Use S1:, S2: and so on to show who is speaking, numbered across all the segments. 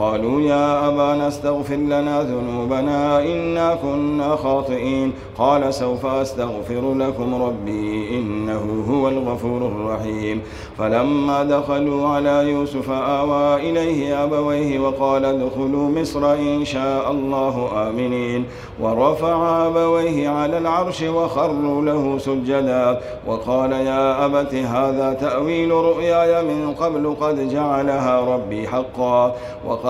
S1: قالوا يا أبانا استغفر لنا ذنوبنا إنا كنا خاطئين قال سوف أستغفر لكم ربي إنه هو الغفور الرحيم فلما دخلوا على يوسف آوى إليه أبويه وقال ادخلوا مصر إن شاء الله آمنين ورفع أبويه على العرش وخروا له سجدا وقال يا أبت هذا تأويل رؤياي من قبل قد جعلها ربي حقا وقال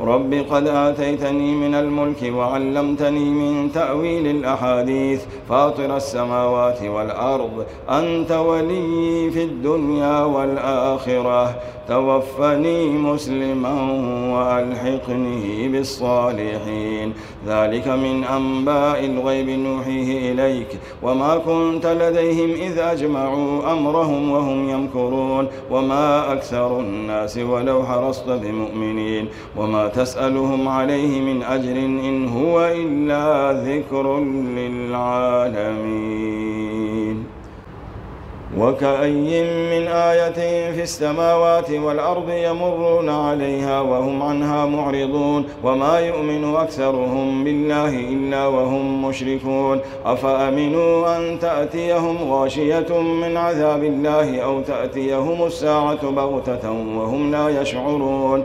S1: رب قد آتيتني من الملك وعلمتني من تأويل الأحاديث فاطر السماوات والأرض أنت ولي في الدنيا والآخرة توفني مسلما وألحقني بالصالحين ذلك من أنباء الغيب نوحيه إليك وما كنت لديهم إذ أجمعوا أمرهم وهم يمكرون وما أكثر الناس ولو حرصت بمؤمنين وما تسألهم عليه من أجر إن هو إلا ذكر للعالمين وكأي من آية في السماوات والأرض يمرون عليها وهم عنها معرضون وما يؤمن أكثرهم بالله إلا وهم مشركون أفأمنوا أن تأتيهم غاشية من عذاب الله أو تأتيهم الساعة بغتة وهم لا يشعرون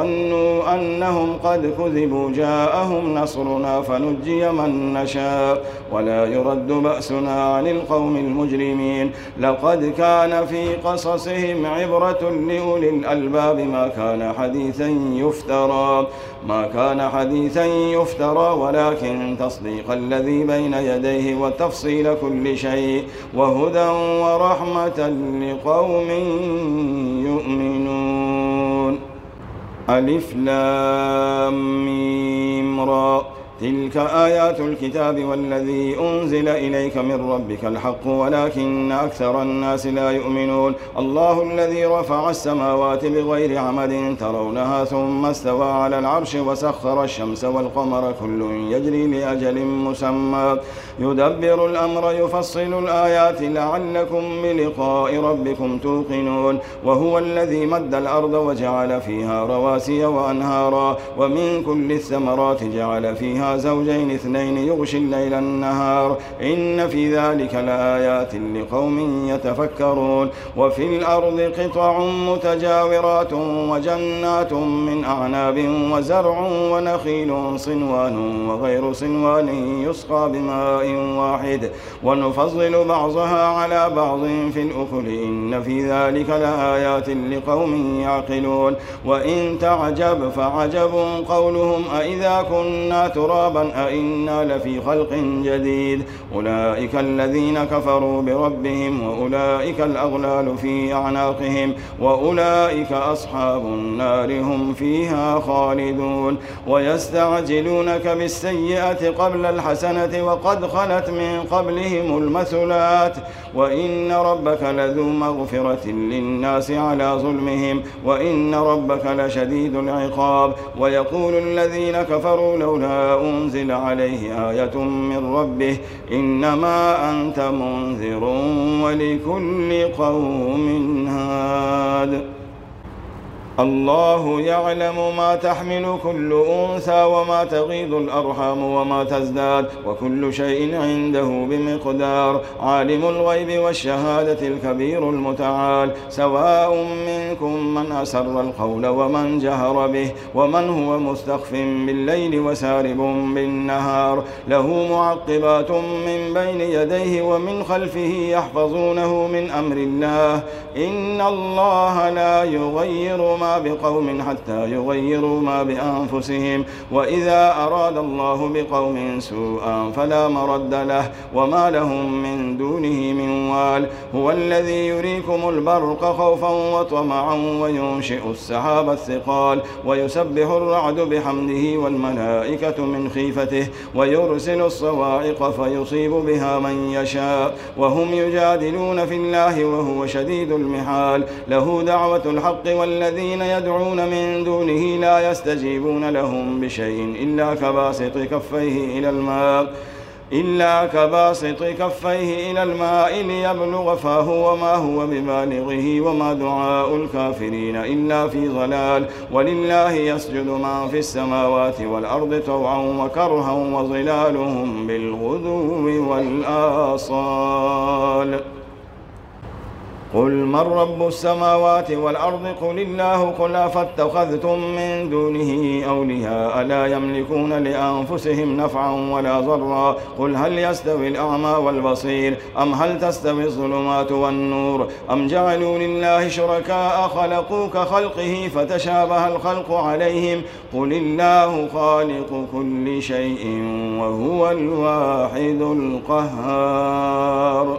S1: وظنوا أنهم قد كذبوا جاءهم نصرنا فنجي من نشاء ولا يرد بأسنا عن القوم المجرمين لقد كان في قصصهم عبرة لأولي الألباب ما كان حديثا يفترى ما كان حديثا يفترى ولكن تصديق الذي بين يديه وتفصيل كل شيء وهدى ورحمة لقوم يؤمنون ألف لام را تلك آيات الكتاب والذي أنزل إليك من ربك الحق ولكن أكثر الناس لا يؤمنون الله الذي رفع السماوات بغير عمد ترونها ثم استوى على العرش وسخر الشمس والقمر كل يجري لأجل مسمى يدبر الأمر يفصل الآيات لعلكم بلقاء ربكم توقنون وهو الذي مد الأرض وجعل فيها رواسي وأنهارا ومن كل الثمرات جعل فيها زوجين اثنين يغشي الليل النهار إن في ذلك لآيات لقوم يتفكرون وفي الأرض قطع متجاورات وجنات من أعناب وزرع ونخيل صنوان وغير صنوان يسقى بماء واحد ونفضل بعضها على بعض في الأكل إن في ذلك لآيات لقوم يعقلون وإن تعجب فعجب قولهم أئذا كنا ترى ترابا أئنا لفي خلق جديد أولئك الذين كفروا بربهم وأولئك الأغلال في أعناقهم وأولئك أصحاب النار هم فيها خالدون ويستعجلونك بالسيئة قبل الحسنة وقد خلت من قبلهم المثلات وإن ربك لذو مغفرة للناس على ظلمهم وإن ربك لشديد العقاب ويقول الذين كفروا لولا أنزل عليه آية من ربه إنما أنت منذر ولكل قوم هاد الله يعلم ما تحمل كل أنثى وما تغيض الأرحام وما تزداد وكل شيء عنده بمقدار عالم الغيب والشهادة الكبير المتعال سواء منكم من أسر القول ومن جهر به ومن هو مستخف بالليل وسارب بالنهار له معقبات من بين يديه ومن خلفه يحفظونه من أمر الله إن الله لا يغير ما بقوم حتى يغيروا ما بأنفسهم وإذا أراد الله بقوم سوءا فلا مرد له وما لهم من دونه من وال هو الذي يريكم البرق خوفا وطمعا وينشئ السحاب الثقال ويسبح الرعد بحمده والملائكة من خيفته ويرسل الصواعق فيصيب بها من يشاء وهم يجادلون في الله وهو شديد المحال له دعوة الحق والذين الذين يدعون من دونه لا يستجيبون لهم بشيء إلا كباسط كفيه إلى الماء إلا كباسط كفيه إلى الماء ليبلغ فاه وما هو ببالغه وما دعاء الكافرين إلا في ضلال ولله يسجد ما في السماوات والأرض طوعا وكرها وظلالهم بالغدو والآصال قل من رب السماوات والأرض قل الله قل أفاتخذتم من دونه أولياء لا يملكون لأنفسهم نفعا ولا ضرا قل هل يستوي الأعمى والبصير أم هل تستوي الظلمات والنور أم جعلوا لله شركاء خلقوا كخلقه فتشابه الخلق عليهم قل الله خالق كل شيء وهو الواحد القهار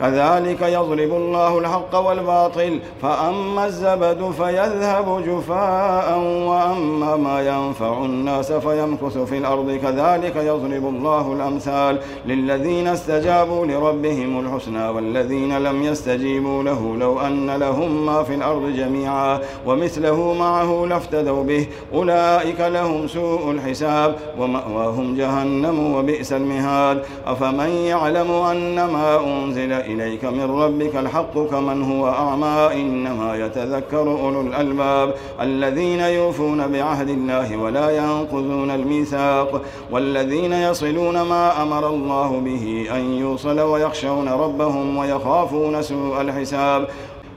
S1: كذلك يضرب الله الحق والباطل فأما الزبد فيذهب جفاء وأما ما ينفع الناس فيمكث في الأرض كذلك يضرب الله الأمثال للذين استجابوا لربهم الحسنى والذين لم يستجيبوا له لو أن لهم ما في الأرض جميعا ومثله معه لافتدوا به أولئك لهم سوء الحساب ومأواهم جهنم وبئس المهاد أفمن يعلم أن ما أنزل إليك من ربك الحق كمن هو أعمى إنما يتذكر أولو الألباب الذين يوفون بعهد الله ولا ينقذون الميثاق والذين يصلون ما أمر الله به أن يوصل ويخشون ربهم ويخافون سوء الحساب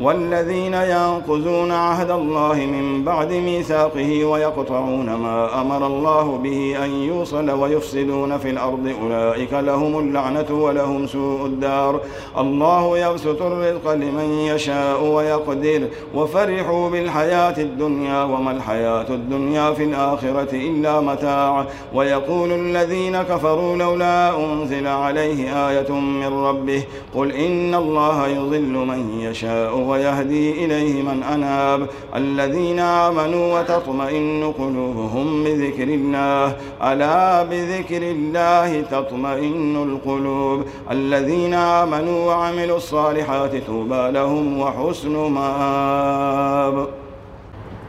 S1: والذين ينقذون عهد الله من بعد ميثاقه ويقطعون ما أمر الله به أن يوصل ويفسدون في الأرض أولئك لهم اللعنة ولهم سوء الدار الله يبسط الرزق لمن يشاء ويقدر وفرحوا بالحياة الدنيا وما الحياة الدنيا في الآخرة إلا متاع ويقول الذين كفروا لولا أنزل عليه آية من ربه قل إن الله يضل من يشاء ويهدي إليه من أناب الذين آمنوا وتطمئن قلوبهم بذكر الله ألا بذكر الله تطمئن القلوب الذين آمنوا وعملوا الصالحات توبى لهم وحسن مآب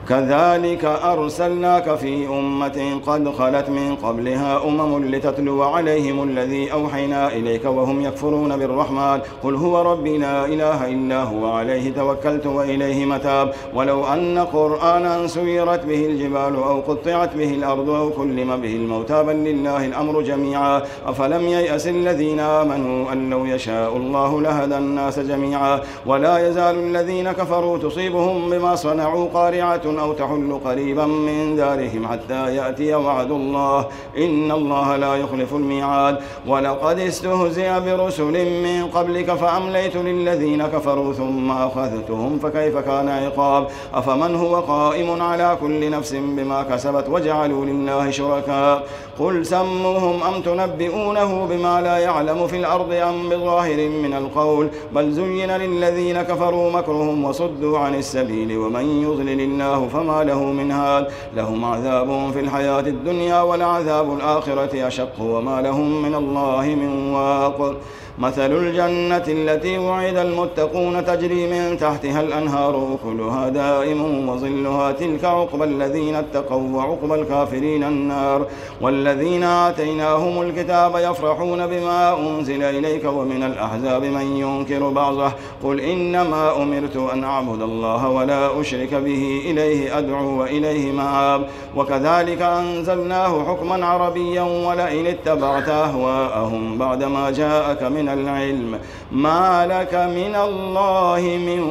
S1: كذلك أرسلناك في أمة قد خلت من قبلها أمم لتتلو عليهم الذي أوحينا إليك وهم يكفرون بالرحمن قل هو ربي لا إله إلا هو عليه توكلت وإليه متاب ولو أن قرآنا سيرت به الجبال أو قطعت به الأرض أو كلم به الموتى بل لله الأمر جميعا أفلم ييأس الذين آمنوا أن لو يشاء الله لهدى الناس جميعا ولا يزال الذين كفروا تصيبهم بما صنعوا قارعة أو تحل قريبا من دارهم حتى يأتي وعد الله إن الله لا يخلف الميعاد ولقد استهزئ برسل من قبلك فأمليت للذين كفروا ثم أخذتهم فكيف كان عقاب أفمن هو قائم على كل نفس بما كسبت وجعلوا لله شركاء قل سموهم أم تنبئونه بما لا يعلم في الأرض أم بظاهر من القول بل زين للذين كفروا مكرهم وصدوا عن السبيل ومن يضلل الله فما له من هاد لهم عذاب في الحياة الدنيا والعذاب الآخرة أشق وما لهم من الله من واق مثل الجنة التي وعد المتقون تجري من تحتها الأنهار كلها دائم وظلها تلك عقبى الذين اتقوا وعقبى الكافرين النار والذين آتيناهم الكتاب يفرحون بما أنزل إليك ومن الأحزاب من ينكر بعضه قل إنما أمرت أن أعبد الله ولا أشرك به إليه أدعو وإليه مآب وكذلك أنزلناه حكما عربيا ولئن اتبعت أهواءهم بعدما جاءك من من العلم ما لك من الله من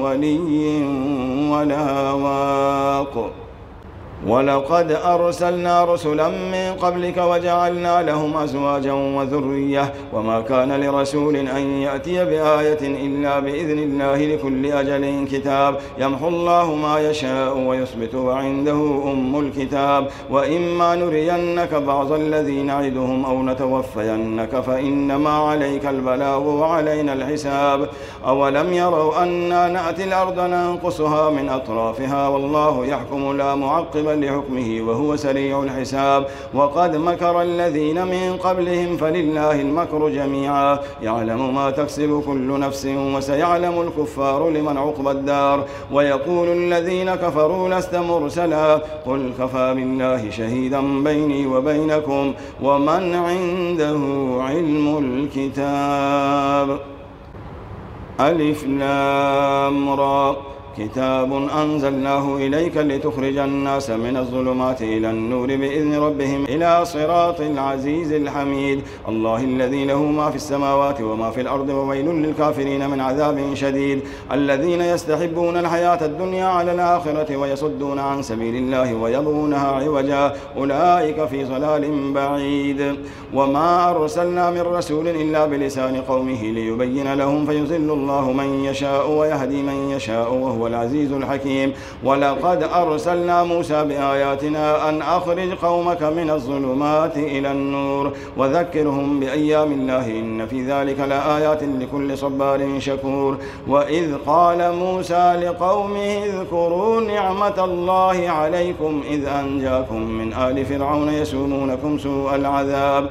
S1: ولي ولا واق ولقد أرسلنا رسلا من قبلك وجعلنا لهم أزواجا وذرية وما كان لرسول أن يأتي بآية إلا بإذن الله لكل أجل كتاب يمحو الله ما يشاء ويثبت وعنده أم الكتاب وإما نرينك بعض الذي نعدهم أو نتوفينك فإنما عليك البلاغ وعلينا الحساب أولم يروا أنا نأتي الأرض ننقصها من أطرافها والله يحكم لا معقب راغبا لحكمه وهو سريع الحساب وقد مكر الذين من قبلهم فلله المكر جميعا يعلم ما تكسب كل نفس وسيعلم الكفار لمن عقبى الدار ويقول الذين كفروا لست مرسلا قل كفى بالله شهيدا بيني وبينكم ومن عنده علم الكتاب ألف لام را كتاب أنزلناه إليك لتخرج الناس من الظلمات إلى النور بإذن ربهم إلى صراط العزيز الحميد الله الذي له ما في السماوات وما في الأرض وويل للكافرين من عذاب شديد الذين يستحبون الحياة الدنيا على الآخرة ويصدون عن سبيل الله ويبغونها عوجا أولئك في ضلال بعيد وما أرسلنا من رسول إلا بلسان قومه ليبين لهم فيزل الله من يشاء ويهدي من يشاء وهو العزيز الحكيم ولقد أرسلنا موسى بآياتنا أن أخرج قومك من الظلمات إلى النور وذكرهم بأيام الله إن في ذلك لآيات لكل صبار شكور وإذ قال موسى لقومه اذكروا نعمة الله عليكم إذ أنجاكم من آل فرعون يسومونكم سوء العذاب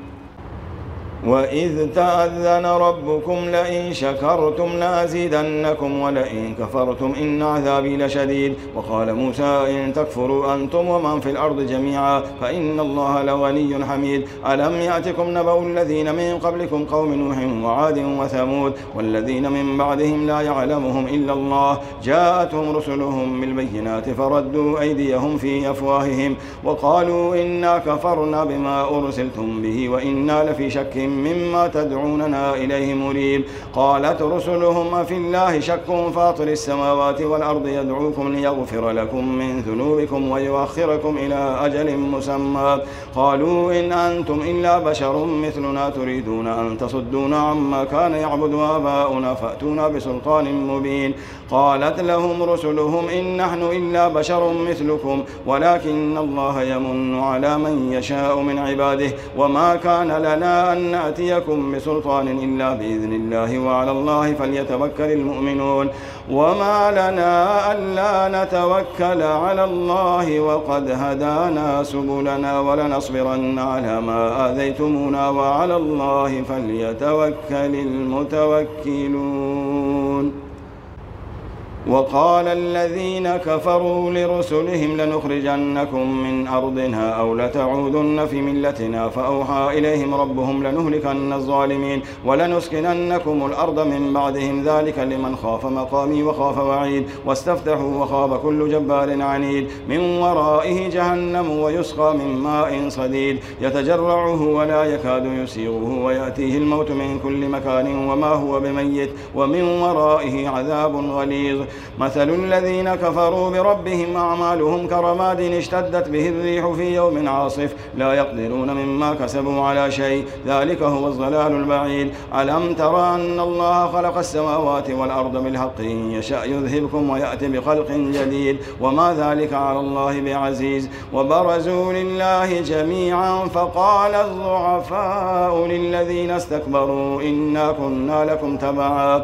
S1: وإذ تأذن ربكم لئن شكرتم لأزيدنكم ولئن كفرتم إن عذابي لشديد وقال موسى إن تكفروا أنتم ومن في الأرض جميعا فإن الله لغني حميد ألم يأتكم نبأ الذين من قبلكم قوم نوح وعاد وثمود والذين من بعدهم لا يعلمهم إلا الله جاءتهم رسلهم بالبينات فردوا أيديهم في أفواههم وقالوا إنا كفرنا بما أرسلتم به وإنا لفي شك مما تدعوننا إليه مريب قالت رسلهم أفي الله شك فاطر السماوات والأرض يدعوكم ليغفر لكم من ذنوبكم ويؤخركم إلى أجل مسمى قالوا إن أنتم إلا بشر مثلنا تريدون أن تصدون عما كان يعبد آباؤنا فأتونا بسلطان مبين قالت لهم رسلهم إن نحن إلا بشر مثلكم ولكن الله يمن على من يشاء من عباده وما كان لنا أن يأتيكم بسلطان إلا بإذن الله وعلى الله فليتوكل المؤمنون وما لنا ألا نتوكل على الله وقد هدانا سبلنا ولنصبرن على ما آذيتمونا وعلى الله فليتوكل المتوكلون وقال الذين كفروا لرسلهم لنخرجنكم من أرضنا أو لتعودن في ملتنا فأوحى إليهم ربهم لنهلكن الظالمين ولنسكننكم الأرض من بعدهم ذلك لمن خاف مقامي وخاف وعيد واستفتحوا وخاب كل جبار عنيد من ورائه جهنم ويسقى من ماء صديد يتجرعه ولا يكاد يسيغه ويأتيه الموت من كل مكان وما هو بميت ومن ورائه عذاب غليظ مثل الذين كفروا بربهم أعمالهم كرماد اشتدت به الريح في يوم عاصف لا يقدرون مما كسبوا على شيء ذلك هو الضلال البعيد ألم ترى أن الله خلق السماوات والأرض بالحق إن يشاء يذهبكم ويأتي بخلق جديد وما ذلك على الله بعزيز وبرزوا لله جميعا فقال الضعفاء للذين استكبروا إنا كنا لكم تبعا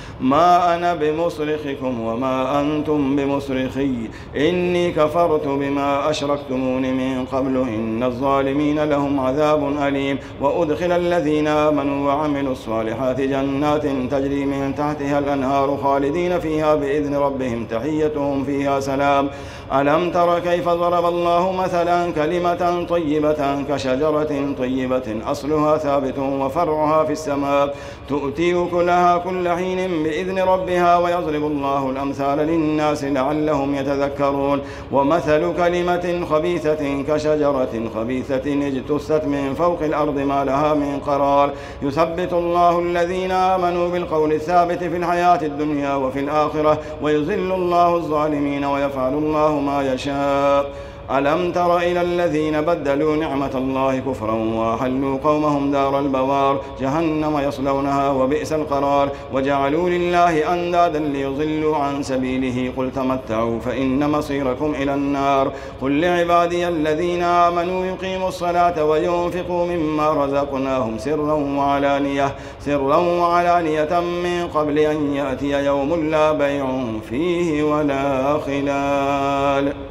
S1: ما أنا بمصرخكم وما أنتم بمصرخي إني كفرت بما أشركتمون من قبل إن الظالمين لهم عذاب أليم وأدخل الذين آمنوا وعملوا الصالحات جنات تجري من تحتها الأنهار خالدين فيها بإذن ربهم تحيتهم فيها سلام ألم تر كيف ضرب الله مثلا كلمة طيبة كشجرة طيبة أصلها ثابت وفرعها في السماء تؤتي كلها كل حين بإذن ربها ويضرب الله الأمثال للناس لعلهم يتذكرون ومثل كلمة خبيثة كشجرة خبيثة اجتثت من فوق الأرض ما لها من قرار يثبت الله الذين آمنوا بالقول الثابت في الحياة الدنيا وفي الآخرة ويذل الله الظالمين ويفعل الله ما يشاء ألم تر إلى الذين بدلوا نعمة الله كفرا وحلوا قومهم دار البوار جهنم يصلونها وبئس القرار وجعلوا لله أندادا ليضلوا عن سبيله قل تمتعوا فإن مصيركم إلى النار قل لعبادي الذين آمنوا يقيموا الصلاة وينفقوا مما رزقناهم سرا وعلانية سرا وعلانية من قبل أن يأتي يوم لا بيع فيه ولا خلال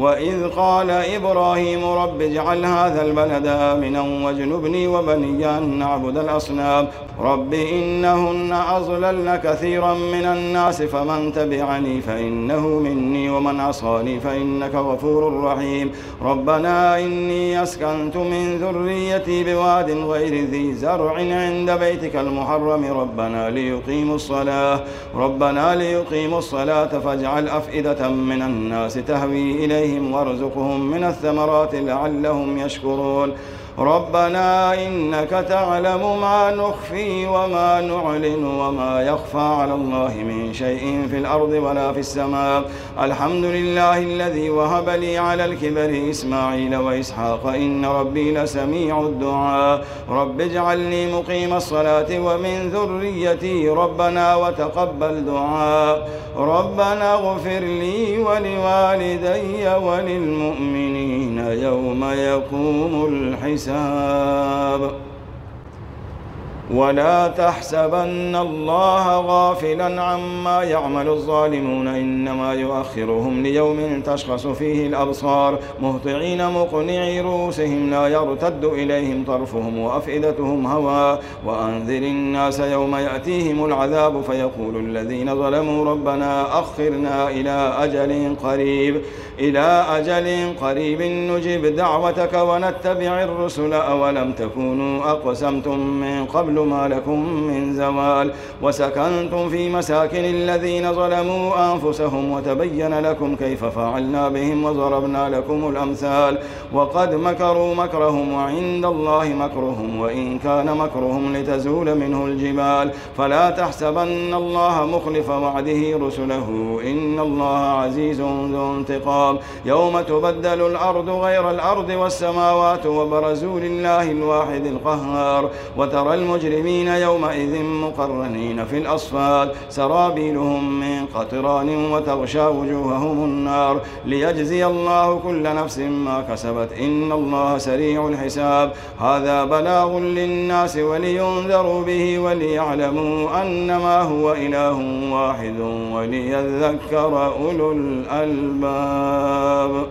S1: وإذ قال إبراهيم رب اجعل هذا البلد آمنا واجنبني وبني أن نعبد الأصنام رب إنهن أضللن كثيرا من الناس فمن تبعني فإنه مني ومن عصاني فإنك غفور رحيم ربنا إني أسكنت من ذريتي بواد غير ذي زرع عند بيتك المحرم ربنا ليقيموا الصلاة ربنا ليقيموا الصلاة فاجعل أفئدة من الناس تهوي إليه إليهم وارزقهم من الثمرات لعلهم يشكرون ربنا إنك تعلم ما نخفي وما نعلن وما يخفى على الله من شيء في الأرض ولا في السماء الحمد لله الذي وهب لي على الكبر إسماعيل وإسحاق إن ربي لسميع الدعاء رب اجعلني مقيم الصلاة ومن ذريتي ربنا وتقبل دعاء ربنا اغفر لي ولوالدي وللمؤمنين يوم يقوم الحساب الحساب ولا تحسبن الله غافلا عما يعمل الظالمون إنما يؤخرهم ليوم تشخص فيه الأبصار مهطعين مقنعي رؤوسهم لا يرتد إليهم طرفهم وأفئدتهم هوى وأنذر الناس يوم يأتيهم العذاب فيقول الذين ظلموا ربنا أخرنا إلى أجل قريب إلى أجل قريب نجب دعوتك ونتبع الرسل أولم تكونوا أقسمتم من قبل ما لكم من زوال وسكنتم في مساكن الذين ظلموا أنفسهم وتبين لكم كيف فعلنا بهم وضربنا لكم الأمثال وقد مكروا مكرهم وعند الله مكرهم وإن كان مكرهم لتزول منه الجبال فلا تحسبن الله مخلف وعده رسله إن الله عزيز ذو انتقام الخطاب يوم تبدل الأرض غير الأرض والسماوات وبرزوا لله الواحد القهار وترى المجرمين يومئذ مقرنين في الأصفاد سرابيلهم من قطران وتغشى وجوههم النار ليجزي الله كل نفس ما كسبت إن الله سريع الحساب هذا بلاغ للناس ولينذروا به وليعلموا أنما هو إله واحد وليذكر أولو الألباب الكتاب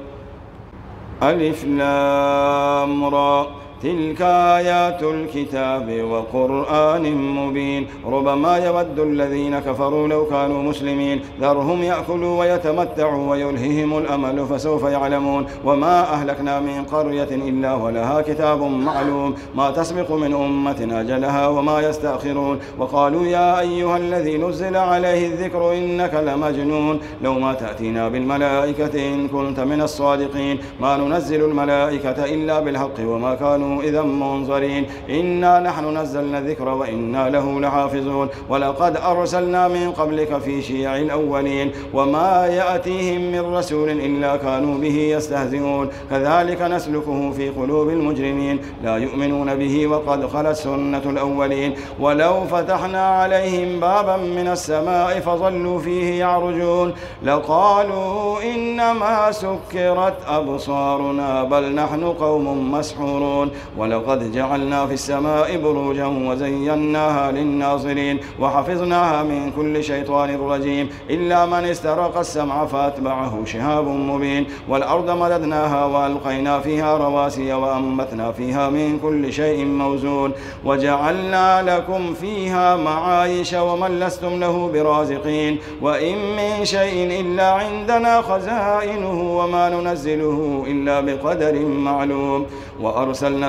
S1: ألف لام رأ تلك آيات الكتاب وقرآن مبين ربما يود الذين كفروا لو كانوا مسلمين ذرهم يأكلوا ويتمتعوا ويلههم الأمل فسوف يعلمون وما أهلكنا من قرية إلا ولها كتاب معلوم ما تسبق من أمة أجلها وما يستأخرون وقالوا يا أيها الذي نزل عليه الذكر إنك لمجنون لو ما تأتينا بالملائكة إن كنت من الصادقين ما ننزل الملائكة إلا بالحق وما كانوا إذا منظرين إنا نحن نزلنا الذكر وإنا له لحافظون ولقد أرسلنا من قبلك في شيع الأولين وما يأتيهم من رسول إلا كانوا به يستهزئون كذلك نسلكه في قلوب المجرمين لا يؤمنون به وقد خلت سنة الأولين ولو فتحنا عليهم بابا من السماء فظلوا فيه يعرجون لقالوا إنما سكرت أبصارنا بل نحن قوم مسحورون ولقد جعلنا في السماء بروجا وزيناها للناظرين وحفظناها من كل شيطان رجيم إلا من استرق السمع فاتبعه شهاب مبين والأرض مددناها وألقينا فيها رواسي وأنبتنا فيها من كل شيء موزون وجعلنا لكم فيها معايش ومن لستم له برازقين وإن من شيء إلا عندنا خزائنه وما ننزله إلا بقدر معلوم وأرسلنا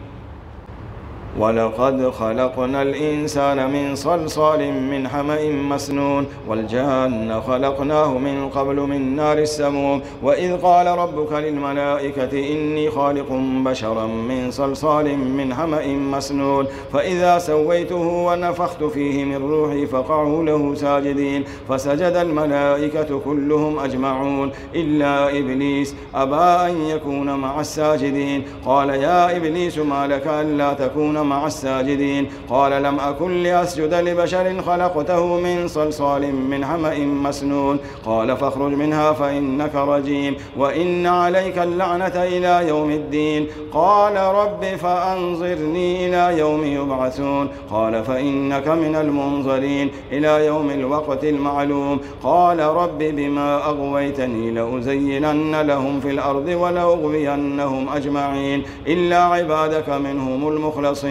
S1: ولقد خلقنا الإنسان من صلصال من حمأ مسنون والجان خلقناه من قبل من نار السموم وإذ قال ربك للملائكة إني خالق بشرا من صلصال من حمأ مسنون فإذا سويته ونفخت فيه من روحي فقعوا له ساجدين فسجد الملائكة كلهم أجمعون إلا إبليس أبى أن يكون مع الساجدين قال يا إبليس ما لك ألا تكون مع الساجدين قال لم أكن لأسجد لبشر خلقته من صلصال من حمأ مسنون قال فاخرج منها فإنك رجيم وإن عليك اللعنة إلى يوم الدين قال رب فأنظرني إلى يوم يبعثون قال فإنك من المنظرين إلى يوم الوقت المعلوم قال رب بما أغويتني لأزينن لهم في الأرض ولأغوينهم أجمعين إلا عبادك منهم المخلصين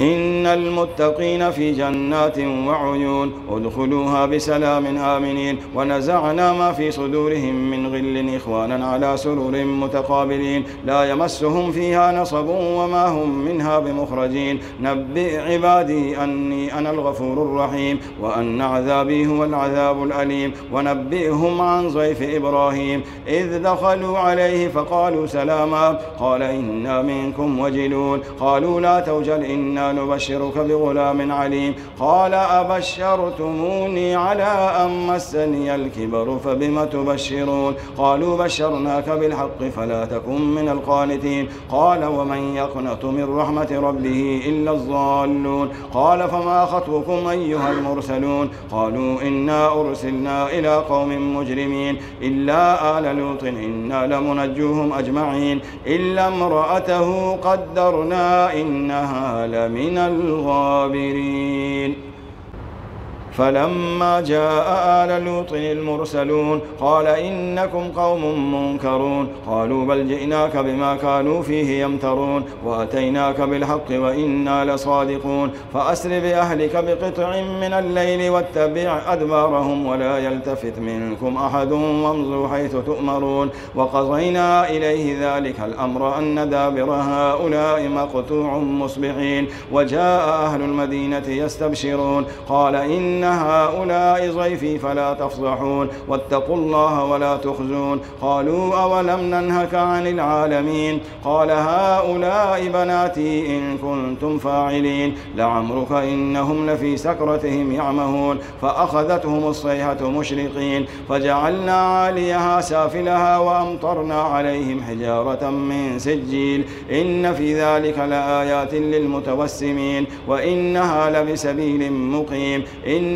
S1: إن المتقين في جنات وعيون ادخلوها بسلام آمنين ونزعنا ما في صدورهم من غل إخوانا على سرر متقابلين لا يمسهم فيها نصب وما هم منها بمخرجين نبئ عبادي أني أنا الغفور الرحيم وأن عذابي هو العذاب الأليم ونبئهم عن ضيف إبراهيم إذ دخلوا عليه فقالوا سلاما قال إنا منكم وجلون قالوا لا توجل إنا نبشرك بغلام عليم قال أبشرتموني على أن مسني الكبر فبم تبشرون قالوا بشرناك بالحق فلا تكن من القانتين قال ومن يقنط من رحمة ربه إلا الضالون قال فما خطبكم أيها المرسلون قالوا إنا أرسلنا إلى قوم مجرمين إلا آل لوط إنا لمنجوهم أجمعين إلا امرأته قدرنا إنها لم من الغابرين فلما جاء آل لوط المرسلون قال إنكم قوم منكرون قالوا بل جئناك بما كانوا فيه يمترون وأتيناك بالحق وإنا لصادقون فأسر بأهلك بقطع من الليل واتبع أدبارهم ولا يلتفت منكم أحد وامضوا حيث تؤمرون وقضينا إليه ذلك الأمر أن دابر هؤلاء مقطوع مصبحين وجاء أهل المدينة يستبشرون قال إن هؤلاء ضيفي فلا تفضحون واتقوا الله ولا تخزون قالوا أولم ننهك عن العالمين قال هؤلاء بناتي إن كنتم فاعلين لعمرك إنهم لفي سكرتهم يعمهون فأخذتهم الصيحة مشرقين فجعلنا عاليها سافلها وأمطرنا عليهم حجارة من سجيل إن في ذلك لآيات للمتوسمين وإنها لبسبيل مقيم إن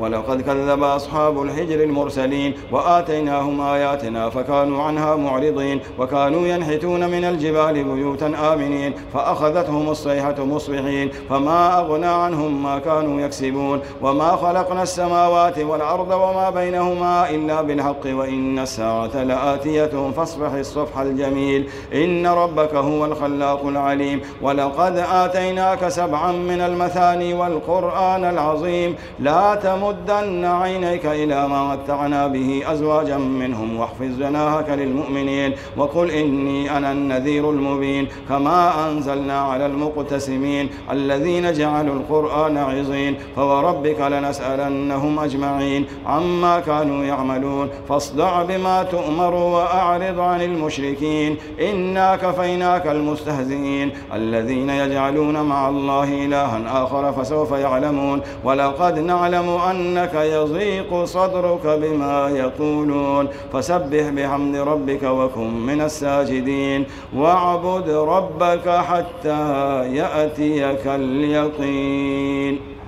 S1: ولقد كذب أصحاب الحجر المرسلين وآتيناهم آياتنا فكانوا عنها معرضين وكانوا ينحتون من الجبال بيوتا آمنين فأخذتهم الصيحة مصبحين فما أغنى عنهم ما كانوا يكسبون وما خلقنا السماوات والأرض وما بينهما إلا بالحق وإن الساعة لآتية فاصبح الصفح الجميل إن ربك هو الخلاق العليم ولقد آتيناك سبعا من المثاني والقرآن العظيم لا تمر تمدن عينيك إلى ما متعنا به أزواجا منهم واحفظ جناحك للمؤمنين وقل إني أنا النذير المبين كما أنزلنا على المقتسمين الذين جعلوا القرآن عظين فوربك لنسألنهم أجمعين عما كانوا يعملون فاصدع بما تؤمر وأعرض عن المشركين إنا كفيناك المستهزئين الذين يجعلون مع الله إلها آخر فسوف يعلمون ولقد نعلم أن أنك يضيق صدرك بما يقولون فسبح بحمد ربك وكن من الساجدين واعبد ربك حتى يأتيك اليقين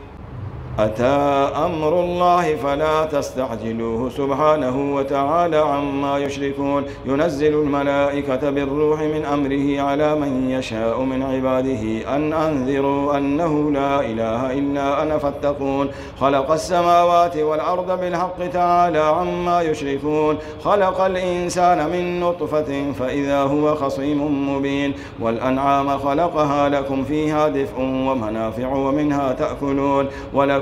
S1: أتى أمر الله فلا تستعجلوه سبحانه وتعالى عما يشركون ينزل الملائكة بالروح من أمره على من يشاء من عباده أن أنذروا أنه لا إله إلا أنا فاتقون خلق السماوات والأرض بالحق تعالى عما يشركون خلق الإنسان من نطفة فإذا هو خصيم مبين والأنعام خلقها لكم فيها دفء ومنافع ومنها تأكلون ولكم